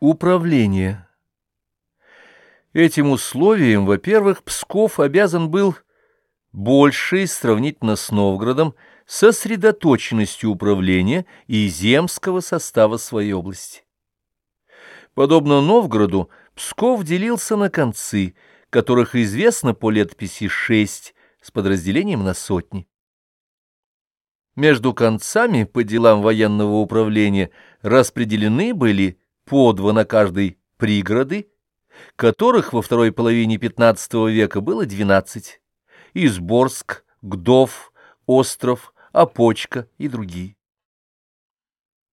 Управление. Этим условием, во-первых, Псков обязан был большей, сравнительно с Новгородом, сосредоточенностью управления и земского состава своей области. Подобно Новгороду, Псков делился на концы, которых известно по летописи шесть, с подразделением на сотни. Между концами по делам военного управления распределены были по два на каждой пригороды, которых во второй половине XV века было 12, Изборск, Гдов, Остров, Опочка и другие.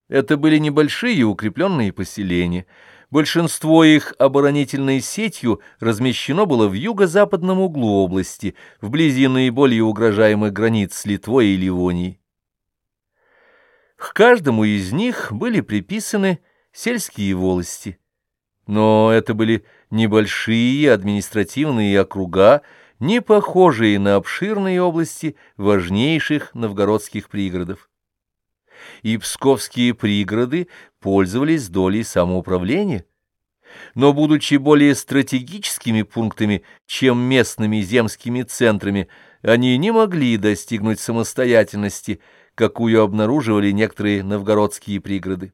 Это были небольшие укрепленные поселения. Большинство их оборонительной сетью размещено было в юго-западном углу области, вблизи наиболее угрожаемых границ с Литвой и Ливонией. К каждому из них были приписаны сельские волости. Но это были небольшие административные округа, не похожие на обширные области важнейших новгородских пригородов. И псковские пригороды пользовались долей самоуправления, но, будучи более стратегическими пунктами, чем местными земскими центрами, они не могли достигнуть самостоятельности, какую обнаруживали некоторые новгородские пригороды.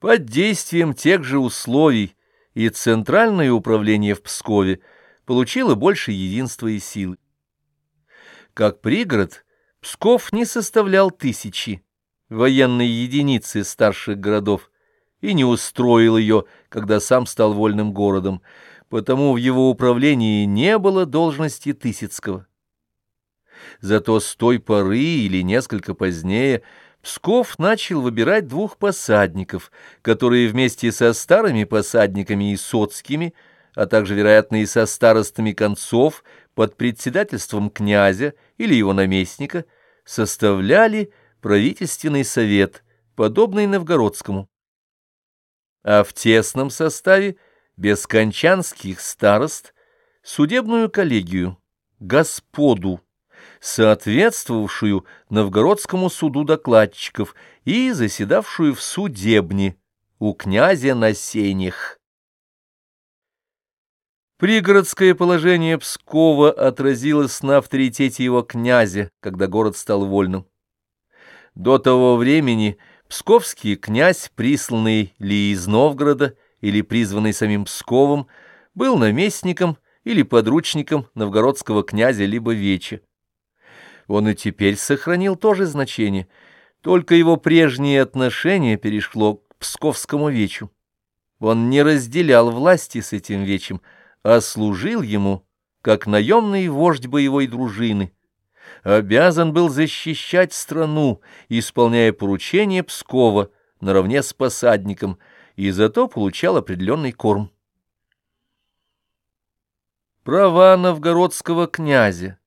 Под действием тех же условий и Центральное управление в Пскове получило больше единства и силы. Как пригород, Псков не составлял тысячи военной единицы старших городов и не устроил ее, когда сам стал вольным городом, потому в его управлении не было должности Тысяцкого. Зато с той поры или несколько позднее – Псков начал выбирать двух посадников, которые вместе со старыми посадниками и соцкими, а также, вероятно, и со старостами концов, под председательством князя или его наместника, составляли правительственный совет, подобный новгородскому. А в тесном составе бескончанских старост судебную коллегию, господу, соответствовавшую новгородскому суду докладчиков и заседавшую в судебне у князя на сенях. Пригородское положение Пскова отразилось на авторитете его князя, когда город стал вольным. До того времени псковский князь, присланный ли из Новгорода или призванный самим Псковом, был наместником или подручником новгородского князя либо веча он и теперь сохранил то же значение, только его прежнее отношение перешло к псковскому вечу. Он не разделял власти с этим вечем, а служил ему, как наемный вождь боевой дружины, обязан был защищать страну, исполняя поручения Пскова наравне с посадником, и зато получал определенный корм. Права новгородского князя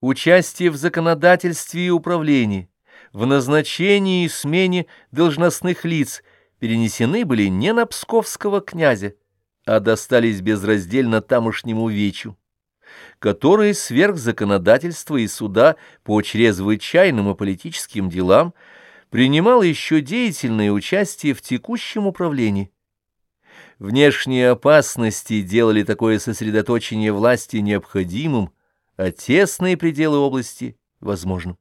участие в законодательстве и управлении, в назначении и смене должностных лиц перенесены были не на псковского князя, а достались безраздельно тамошнему вечу, который сверх законодательства и суда по чрезвычайным и политическим делам принимал еще деятельное участие в текущем управлении. Внешние опасности делали такое сосредоточение власти необходимым, а тесные пределы области возможны.